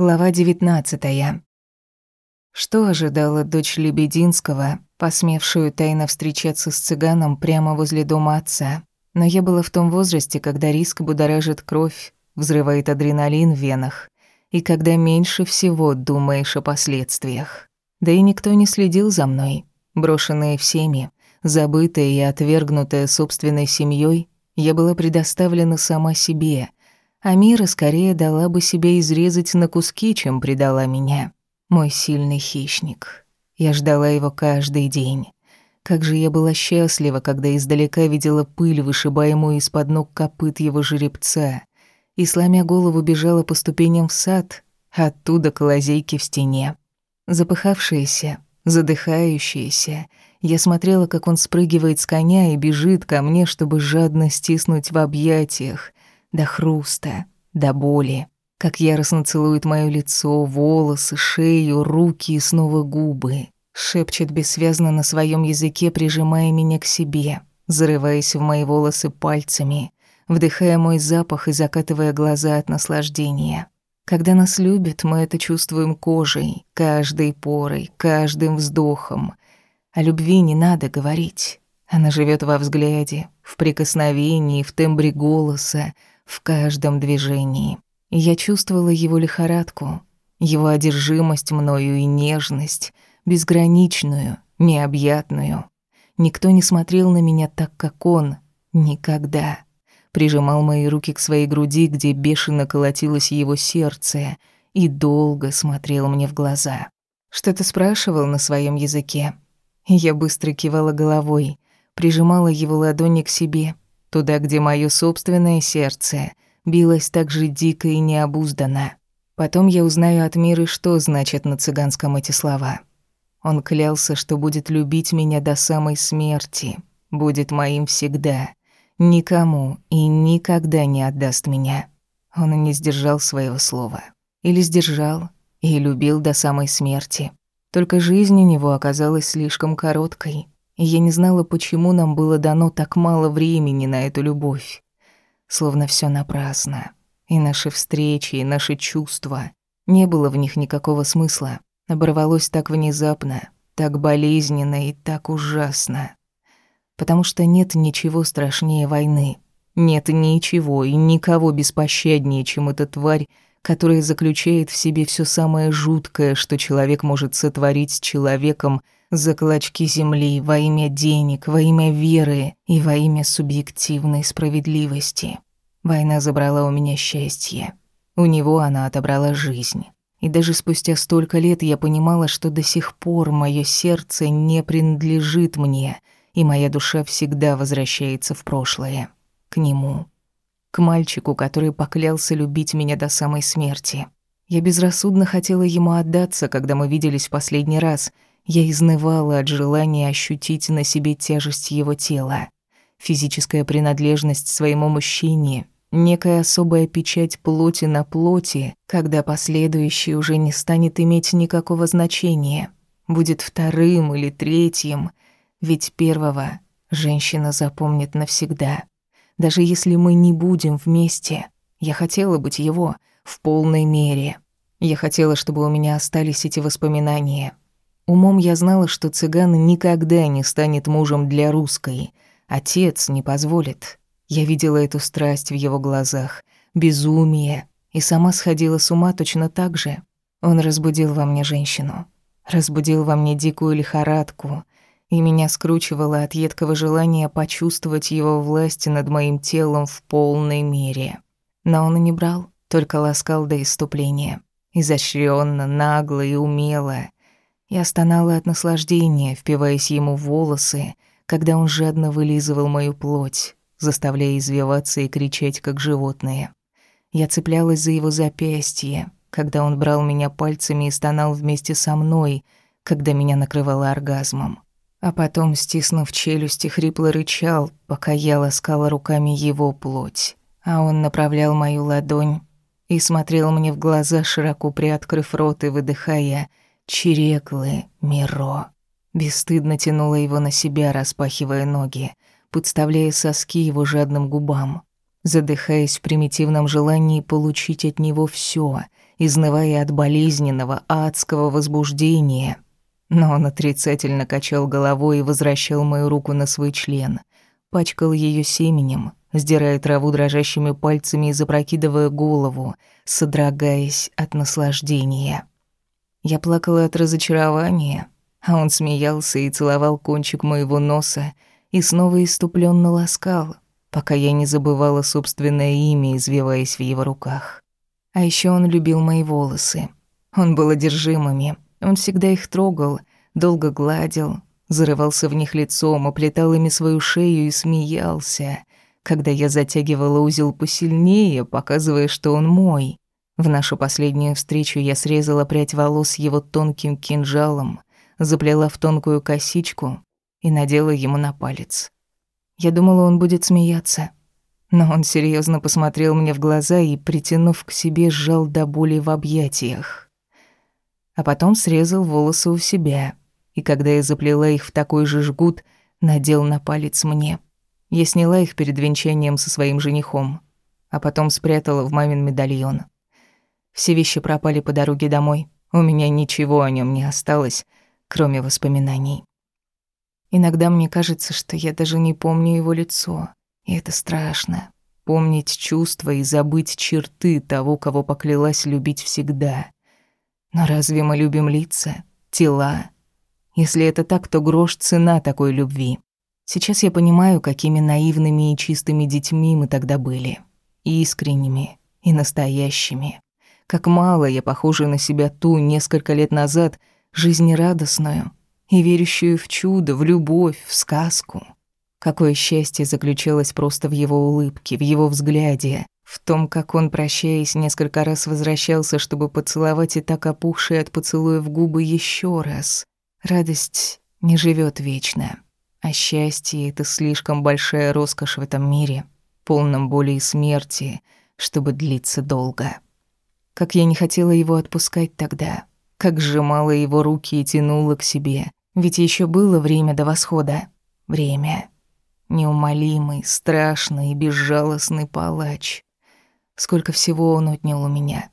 Глава 19. Что ожидала дочь Лебединского, посмевшую тайно встречаться с цыганом прямо возле дома отца? Но я была в том возрасте, когда риск будоражит кровь, взрывает адреналин в венах, и когда меньше всего думаешь о последствиях. Да и никто не следил за мной. Брошенная всеми, забытая и отвергнутая собственной семьей, я была предоставлена сама себе — а Мира скорее дала бы себя изрезать на куски, чем предала меня. Мой сильный хищник. Я ждала его каждый день. Как же я была счастлива, когда издалека видела пыль, вышибаемую из-под ног копыт его жеребца, и, сломя голову, бежала по ступеням в сад, оттуда к лазейке в стене. Запыхавшаяся, задыхающаяся, я смотрела, как он спрыгивает с коня и бежит ко мне, чтобы жадно стиснуть в объятиях, до хруста, до боли, как яростно целует моё лицо, волосы, шею, руки и снова губы, шепчет бессвязно на своём языке, прижимая меня к себе, зарываясь в мои волосы пальцами, вдыхая мой запах и закатывая глаза от наслаждения. Когда нас любят, мы это чувствуем кожей, каждой порой, каждым вздохом. О любви не надо говорить. Она живет во взгляде, в прикосновении, в тембре голоса, в каждом движении. Я чувствовала его лихорадку, его одержимость мною и нежность, безграничную, необъятную. Никто не смотрел на меня так, как он, никогда. Прижимал мои руки к своей груди, где бешено колотилось его сердце, и долго смотрел мне в глаза. Что-то спрашивал на своем языке. Я быстро кивала головой, прижимала его ладони к себе — туда, где мое собственное сердце билось так же дико и необузданно. Потом я узнаю от Миры, что значат на цыганском эти слова. Он клялся, что будет любить меня до самой смерти, будет моим всегда, никому и никогда не отдаст меня. Он не сдержал своего слова. Или сдержал и любил до самой смерти. Только жизнь у него оказалась слишком короткой и я не знала, почему нам было дано так мало времени на эту любовь. Словно все напрасно. И наши встречи, и наши чувства. Не было в них никакого смысла. Оборвалось так внезапно, так болезненно и так ужасно. Потому что нет ничего страшнее войны. Нет ничего и никого беспощаднее, чем эта тварь, которая заключает в себе все самое жуткое, что человек может сотворить с человеком — за клочки земли во имя денег, во имя веры и во имя субъективной справедливости. Война забрала у меня счастье. У него она отобрала жизнь. И даже спустя столько лет я понимала, что до сих пор мое сердце не принадлежит мне, и моя душа всегда возвращается в прошлое. К нему. К мальчику, который поклялся любить меня до самой смерти. Я безрассудно хотела ему отдаться, когда мы виделись в последний раз — я изнывала от желания ощутить на себе тяжесть его тела. Физическая принадлежность своему мужчине, некая особая печать плоти на плоти, когда последующий уже не станет иметь никакого значения, будет вторым или третьим, ведь первого женщина запомнит навсегда. Даже если мы не будем вместе, я хотела быть его в полной мере. Я хотела, чтобы у меня остались эти воспоминания, Умом я знала, что цыган никогда не станет мужем для русской. Отец не позволит. Я видела эту страсть в его глазах, безумие, и сама сходила с ума точно так же. Он разбудил во мне женщину, разбудил во мне дикую лихорадку, и меня скручивало от едкого желания почувствовать его власть над моим телом в полной мере. Но он и не брал, только ласкал до иступления. Изощренно, нагло и умело — я стонала от наслаждения, впиваясь ему в волосы, когда он жадно вылизывал мою плоть, заставляя извиваться и кричать, как животное. Я цеплялась за его запястье, когда он брал меня пальцами и стонал вместе со мной, когда меня накрывало оргазмом. А потом, стиснув челюсти, хрипло рычал, пока я ласкала руками его плоть. А он направлял мою ладонь и смотрел мне в глаза, широко приоткрыв рот и выдыхая — Чиреклы, Миро. Бесстыдно тянула его на себя, распахивая ноги, подставляя соски его жадным губам. задыхаясь в примитивном желании получить от него все, изнывая от болезненного адского возбуждения. Но он отрицательно качал головой и возвращал мою руку на свой член, пачкал ее семенем, сдирая траву дрожащими пальцами и запрокидывая голову, содрогаясь от наслаждения. Я плакала от разочарования, а он смеялся и целовал кончик моего носа и снова иступленно ласкал, пока я не забывала собственное имя, извиваясь в его руках. А еще он любил мои волосы. Он был одержимыми, он всегда их трогал, долго гладил, зарывался в них лицом, оплетал ими свою шею и смеялся, когда я затягивала узел посильнее, показывая, что он мой. В нашу последнюю встречу я срезала прядь волос его тонким кинжалом, заплела в тонкую косичку и надела ему на палец. Я думала, он будет смеяться, но он серьезно посмотрел мне в глаза и, притянув к себе, сжал до боли в объятиях. А потом срезал волосы у себя, и когда я заплела их в такой же жгут, надел на палец мне. Я сняла их перед венчанием со своим женихом, а потом спрятала в мамин медальон. Все вещи пропали по дороге домой. У меня ничего о нем не осталось, кроме воспоминаний. Иногда мне кажется, что я даже не помню его лицо, и это страшно. Помнить чувства и забыть черты того, кого поклялась любить всегда. Но разве мы любим лица, тела? Если это так, то грош цена такой любви. Сейчас я понимаю, какими наивными и чистыми детьми мы тогда были. Искренними и настоящими. Как мало я похожа на себя ту несколько лет назад, жизнерадостную и верящую в чудо, в любовь, в сказку. Какое счастье заключалось просто в его улыбке, в его взгляде, в том, как он, прощаясь, несколько раз возвращался, чтобы поцеловать и так опухшие от поцелуев губы еще раз. Радость не живет вечно. А счастье — это слишком большая роскошь в этом мире, полном боли и смерти, чтобы длиться долго. Как я не хотела его отпускать тогда, как сжимала его руки и тянула к себе, ведь еще было время до восхода. Время. Неумолимый, страшный и безжалостный палач. Сколько всего он отнял у меня.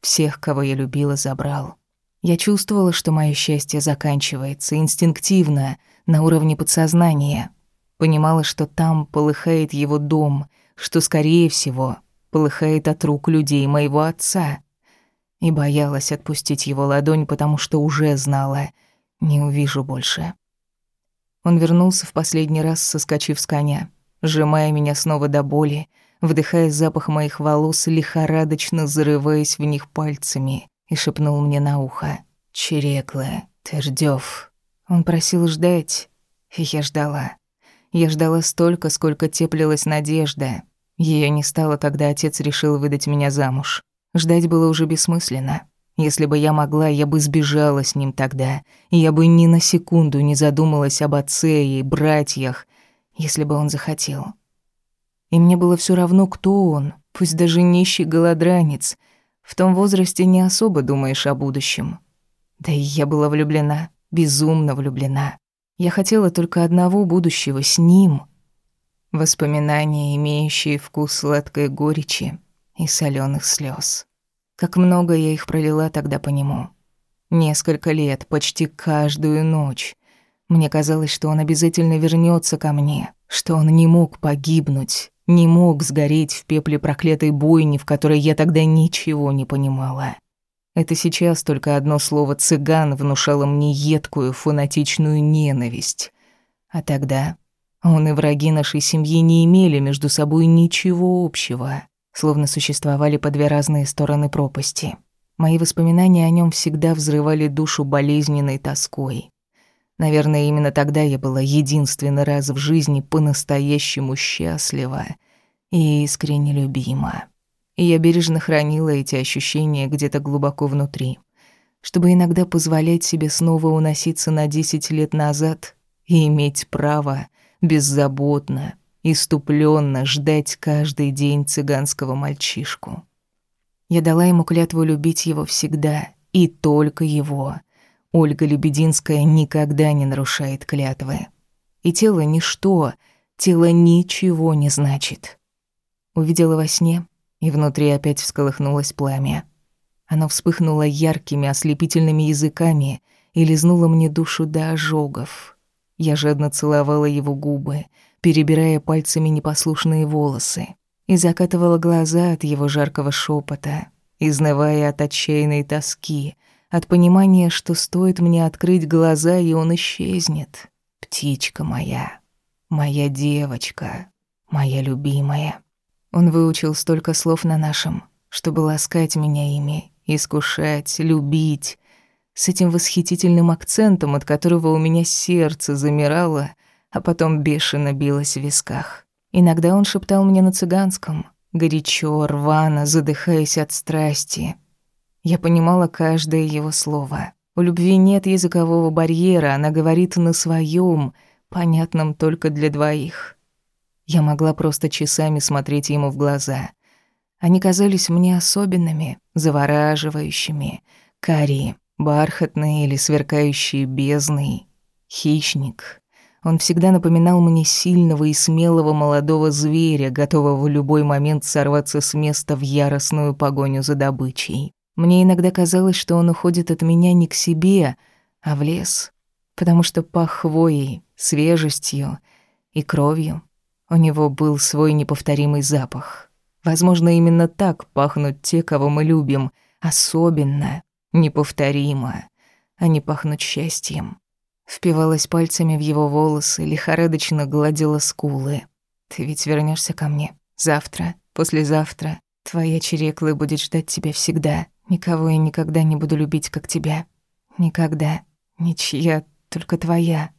Всех, кого я любила, забрал. Я чувствовала, что мое счастье заканчивается инстинктивно, на уровне подсознания. Понимала, что там полыхает его дом, что, скорее всего, полыхает от рук людей моего отца. И боялась отпустить его ладонь, потому что уже знала, не увижу больше. Он вернулся в последний раз, соскочив с коня, сжимая меня снова до боли, вдыхая запах моих волос, лихорадочно зарываясь в них пальцами, и шепнул мне на ухо. «Черекла, ты ждёв». Он просил ждать, и я ждала. Я ждала столько, сколько теплилась надежда. Ее не стало, когда отец решил выдать меня замуж. Ждать было уже бессмысленно. Если бы я могла, я бы сбежала с ним тогда. Я бы ни на секунду не задумалась об отце и братьях, если бы он захотел. И мне было все равно, кто он, пусть даже нищий голодранец. В том возрасте не особо думаешь о будущем. Да и я была влюблена безумно влюблена. Я хотела только одного будущего с ним. Воспоминания, имеющие вкус сладкой горечи и соленых слез. Как много я их пролила тогда по нему. Несколько лет, почти каждую ночь. Мне казалось, что он обязательно вернется ко мне, что он не мог погибнуть, не мог сгореть в пепле проклятой бойни, в которой я тогда ничего не понимала. Это сейчас только одно слово «цыган» внушало мне едкую фанатичную ненависть. А тогда он и враги нашей семьи не имели между собой ничего общего, словно существовали по две разные стороны пропасти. Мои воспоминания о нем всегда взрывали душу болезненной тоской. Наверное, именно тогда я была единственный раз в жизни по-настоящему счастлива и искренне любима и я бережно хранила эти ощущения где-то глубоко внутри, чтобы иногда позволять себе снова уноситься на десять лет назад и иметь право беззаботно, иступленно ждать каждый день цыганского мальчишку. Я дала ему клятву любить его всегда, и только его. Ольга Лебединская никогда не нарушает клятвы. И тело — ничто, тело ничего не значит. увидела во сне, и внутри опять всколыхнулось пламя. Оно вспыхнуло яркими ослепительными языками и лизнуло мне душу до ожогов. Я жадно целовала его губы, перебирая пальцами непослушные волосы, и закатывала глаза от его жаркого шепота, изнывая от отчаянной тоски, от понимания, что стоит мне открыть глаза, и он исчезнет. Птичка моя, моя девочка, моя любимая. Он выучил столько слов на нашем, чтобы ласкать меня ими, искушать, любить, с этим восхитительным акцентом, от которого у меня сердце замирало, а потом бешено билось в висках. Иногда он шептал мне на цыганском, горячо, рвано, задыхаясь от страсти. Я понимала каждое его слово. У любви нет языкового барьера, она говорит на своем, понятном только для двоих. Я могла просто часами смотреть ему в глаза. Они казались мне особенными, завораживающими, карие, бархатные или сверкающие бездной. Хищник. Он всегда напоминал мне сильного и смелого молодого зверя, готового в любой момент сорваться с места в яростную погоню за добычей. Мне иногда казалось, что он уходит от меня не к себе, а в лес, потому что пах хвоей, свежестью и кровью. У него был свой неповторимый запах. Возможно, именно так пахнут те, кого мы любим, особенно, неповторимо. Они пахнут счастьем. Впивалась пальцами в его волосы, лихорадочно гладила скулы. «Ты ведь вернешься ко мне? Завтра? Послезавтра? Твоя череклы будет ждать тебя всегда. Никого я никогда не буду любить, как тебя. Никогда. Ничья, только твоя.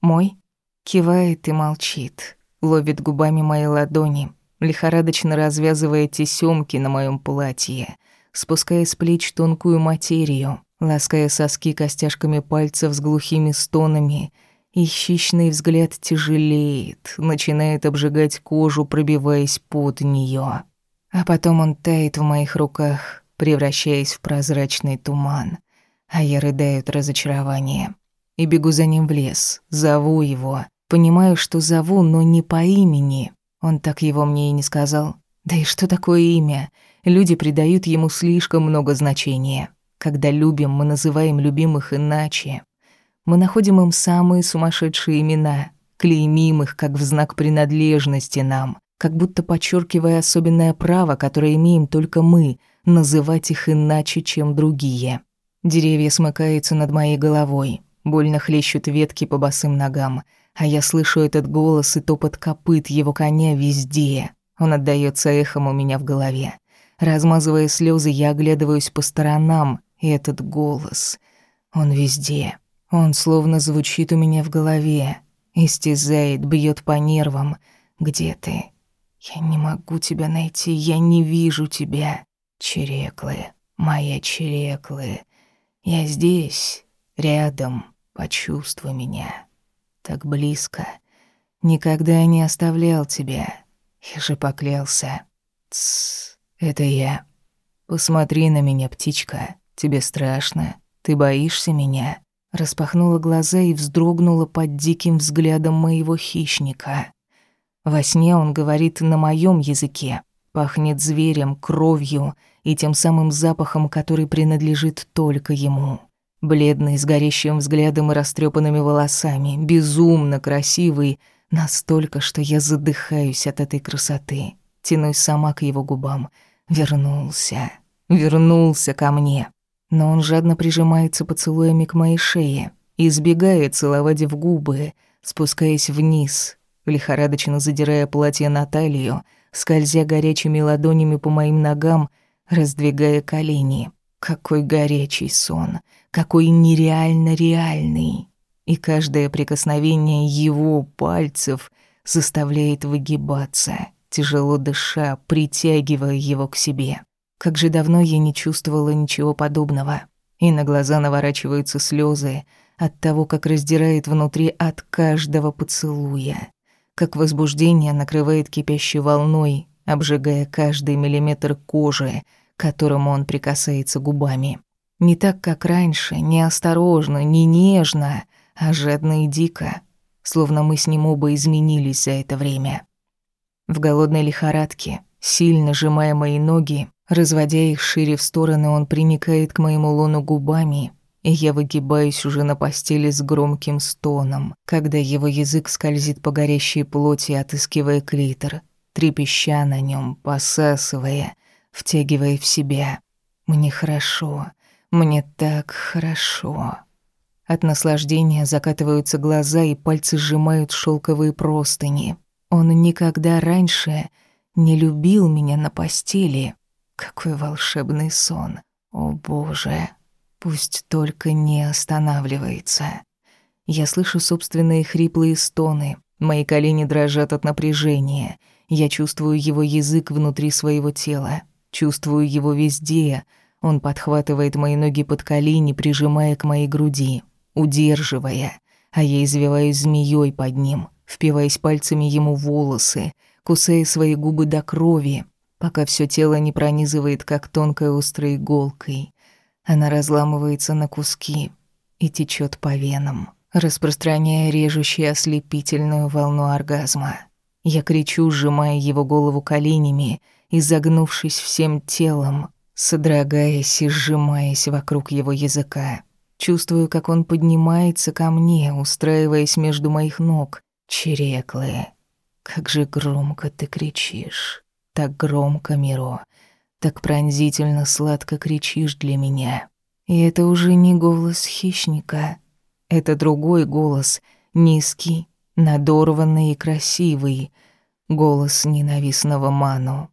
Мой?» Кивает и молчит, ловит губами мои ладони, лихорадочно развязывая тесёмки на моем платье, спуская с плеч тонкую материю, лаская соски костяшками пальцев с глухими стонами, и взгляд тяжелеет, начинает обжигать кожу, пробиваясь под неё. А потом он тает в моих руках, превращаясь в прозрачный туман, а я рыдаю от разочарования. И бегу за ним в лес, зову его, понимаю, что зову, но не по имени. Он так его мне и не сказал. Да и что такое имя? Люди придают ему слишком много значения. Когда любим, мы называем любимых иначе. Мы находим им самые сумасшедшие имена, клеймим их как в знак принадлежности нам, как будто подчеркивая особенное право, которое имеем только мы, называть их иначе, чем другие. Деревья смыкаются над моей головой, больно хлещут ветки по босым ногам, а я слышу этот голос и топот копыт его коня везде. Он отдаётся эхом у меня в голове. Размазывая слезы, я оглядываюсь по сторонам, и этот голос, он везде. Он словно звучит у меня в голове, истязает, бьет по нервам. Где ты? Я не могу тебя найти, я не вижу тебя. Череклы, моя череклы. Я здесь, рядом, почувствуй меня. Так близко. Никогда не оставлял тебя. Я же поклялся. Тссс, это я. Посмотри на меня, птичка. Тебе страшно? Ты боишься меня?» Распахнула глаза и вздрогнула под диким взглядом моего хищника. Во сне он говорит на моем языке, пахнет зверем, кровью и тем самым запахом, который принадлежит только ему. Бледный, с горящим взглядом и растрепанными волосами, безумно красивый, настолько, что я задыхаюсь от этой красоты. Тянусь сама к его губам. Вернулся, вернулся ко мне но он жадно прижимается поцелуями к моей шее, избегает целовать в губы, спускаясь вниз, лихорадочно задирая платье на талию, скользя горячими ладонями по моим ногам, раздвигая колени. Какой горячий сон, какой нереально реальный. И каждое прикосновение его пальцев заставляет выгибаться, тяжело дыша, притягивая его к себе. Как же давно я не чувствовала ничего подобного. И на глаза наворачиваются слезы от того, как раздирает внутри от каждого поцелуя. Как возбуждение накрывает кипящей волной, обжигая каждый миллиметр кожи, к которому он прикасается губами. Не так, как раньше, не осторожно, не нежно, а жадно и дико, словно мы с ним оба изменились за это время. В голодной лихорадке, Сильно сжимая мои ноги, разводя их шире в стороны, он приникает к моему лону губами, и я выгибаюсь уже на постели с громким стоном, когда его язык скользит по горящей плоти, отыскивая клитор, трепеща на нем, посасывая, втягивая в себя. Мне хорошо, мне так хорошо. От наслаждения закатываются глаза, и пальцы сжимают шелковые простыни. Он никогда раньше не любил меня на постели. Какой волшебный сон. О, Боже, пусть только не останавливается. Я слышу собственные хриплые стоны. Мои колени дрожат от напряжения. Я чувствую его язык внутри своего тела. Чувствую его везде. Он подхватывает мои ноги под колени, прижимая к моей груди, удерживая, а я извиваюсь змеей под ним, впиваясь пальцами ему волосы, кусая свои губы до крови, пока все тело не пронизывает, как тонкой острой иголкой. Она разламывается на куски и течет по венам, распространяя режущую ослепительную волну оргазма. Я кричу, сжимая его голову коленями, изогнувшись всем телом, содрогаясь и сжимаясь вокруг его языка. Чувствую, как он поднимается ко мне, устраиваясь между моих ног. Череклы, как же громко ты кричишь. Так громко, Миро. Так пронзительно сладко кричишь для меня. И это уже не голос хищника. Это другой голос, низкий, надорванный и красивый. Голос ненавистного Ману.